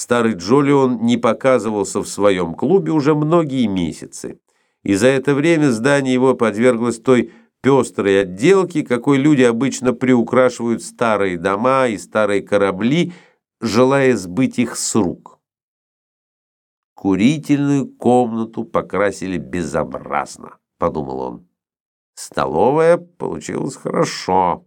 Старый Джолион не показывался в своем клубе уже многие месяцы, и за это время здание его подверглось той пестрой отделке, какой люди обычно приукрашивают старые дома и старые корабли, желая сбыть их с рук. Курительную комнату покрасили безобразно, подумал он. Столовая получилась хорошо.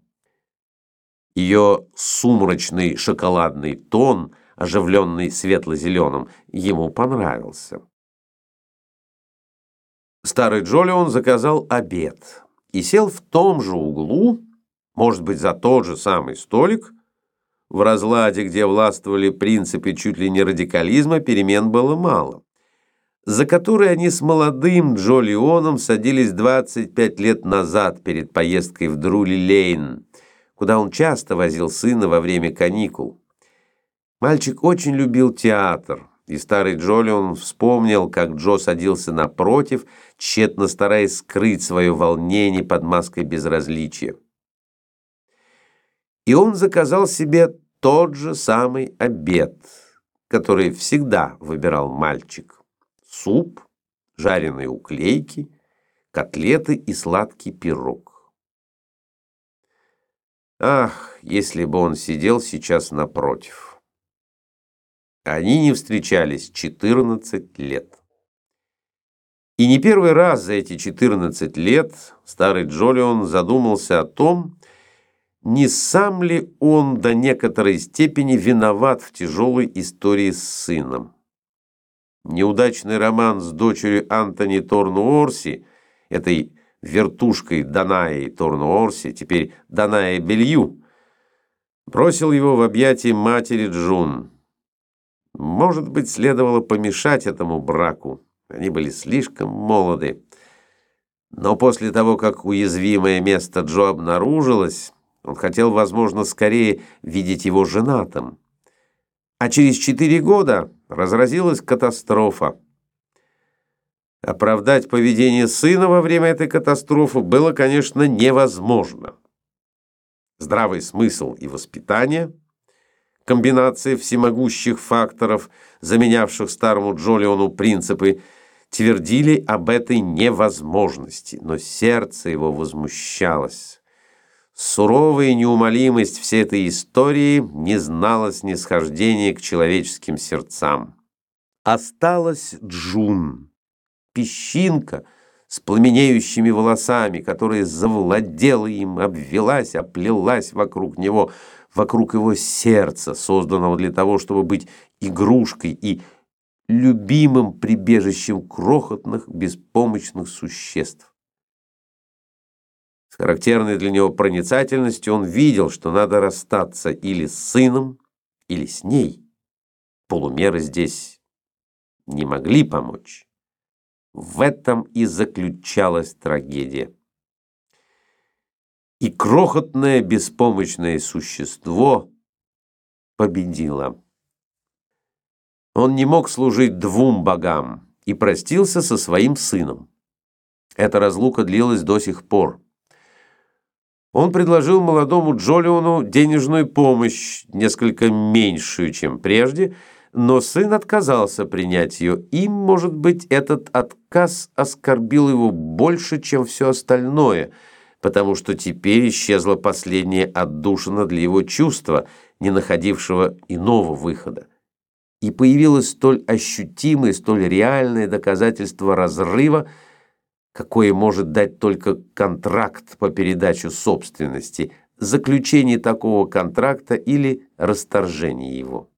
Ее сумрачный шоколадный тон, оживленный светло-зеленым, ему понравился. Старый Джолион заказал обед и сел в том же углу, может быть, за тот же самый столик. В разладе, где властвовали принципы чуть ли не радикализма, перемен было мало. За который они с молодым Джолионом садились 25 лет назад перед поездкой в Друли-Лейн – куда он часто возил сына во время каникул. Мальчик очень любил театр, и старый Джолион вспомнил, как Джо садился напротив, тщетно стараясь скрыть свое волнение под маской безразличия. И он заказал себе тот же самый обед, который всегда выбирал мальчик. Суп, жареные уклейки, котлеты и сладкий пирог. Ах, если бы он сидел сейчас напротив. Они не встречались 14 лет. И не первый раз за эти 14 лет старый Джолион задумался о том, не сам ли он до некоторой степени виноват в тяжелой истории с сыном. Неудачный роман с дочерью Антони Торнуорси, этой вертушкой Данаи Торнуорси, теперь Данаи Белью, бросил его в объятия матери Джун. Может быть, следовало помешать этому браку. Они были слишком молоды. Но после того, как уязвимое место Джо обнаружилось, он хотел, возможно, скорее видеть его женатым. А через четыре года разразилась катастрофа. Оправдать поведение сына во время этой катастрофы было, конечно, невозможно. Здравый смысл и воспитание, комбинация всемогущих факторов, заменявших старому Джолиону принципы, твердили об этой невозможности, но сердце его возмущалось. Суровая неумолимость всей этой истории не знала снисхождения к человеческим сердцам. Осталась Джун песчинка с пламенеющими волосами, которая завладела им, обвелась, оплелась вокруг него, вокруг его сердца, созданного для того, чтобы быть игрушкой и любимым прибежищем крохотных беспомощных существ. С характерной для него проницательностью он видел, что надо расстаться или с сыном, или с ней. Полумеры здесь не могли помочь. В этом и заключалась трагедия. И крохотное беспомощное существо победило. Он не мог служить двум богам и простился со своим сыном. Эта разлука длилась до сих пор. Он предложил молодому Джолиону денежную помощь, несколько меньшую, чем прежде, но сын отказался принять ее, и, может быть, этот отказ оскорбил его больше, чем все остальное, потому что теперь исчезла последняя отдушина для его чувства, не находившего иного выхода. И появилось столь ощутимое, столь реальное доказательство разрыва, какое может дать только контракт по передаче собственности, заключение такого контракта или расторжение его.